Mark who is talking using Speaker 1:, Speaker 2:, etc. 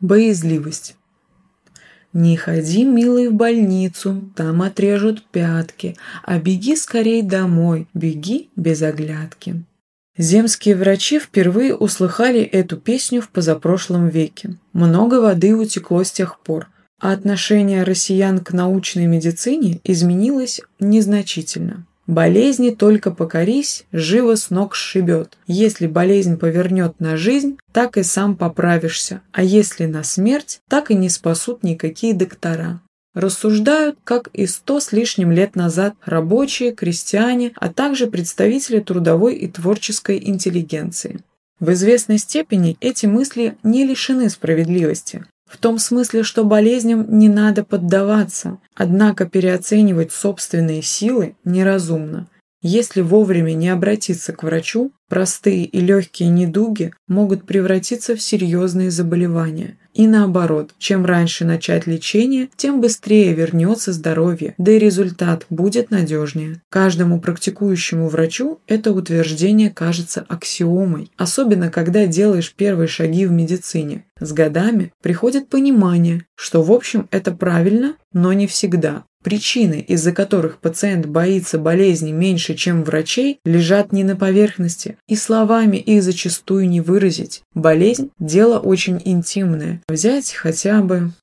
Speaker 1: Боязливость. Не ходи, милый, в больницу, там отрежут пятки, а беги скорей домой, беги без оглядки. Земские врачи впервые услыхали эту песню в позапрошлом веке. Много воды утекло с тех пор, а отношение россиян к научной медицине изменилось незначительно. Болезни только покорись, живо с ног сшибет. Если болезнь повернет на жизнь, так и сам поправишься, а если на смерть, так и не спасут никакие доктора. Рассуждают, как и сто с лишним лет назад рабочие, крестьяне, а также представители трудовой и творческой интеллигенции. В известной степени эти мысли не лишены справедливости. В том смысле, что болезням не надо поддаваться, однако переоценивать собственные силы неразумно. Если вовремя не обратиться к врачу, простые и легкие недуги могут превратиться в серьезные заболевания. И наоборот, чем раньше начать лечение, тем быстрее вернется здоровье, да и результат будет надежнее. Каждому практикующему врачу это утверждение кажется аксиомой, особенно когда делаешь первые шаги в медицине. С годами приходит понимание, что в общем это правильно, но не всегда. Причины, из-за которых пациент боится болезни меньше, чем врачей, лежат не на поверхности, и словами их зачастую не выразить. Болезнь – дело очень интимное. Взять хотя бы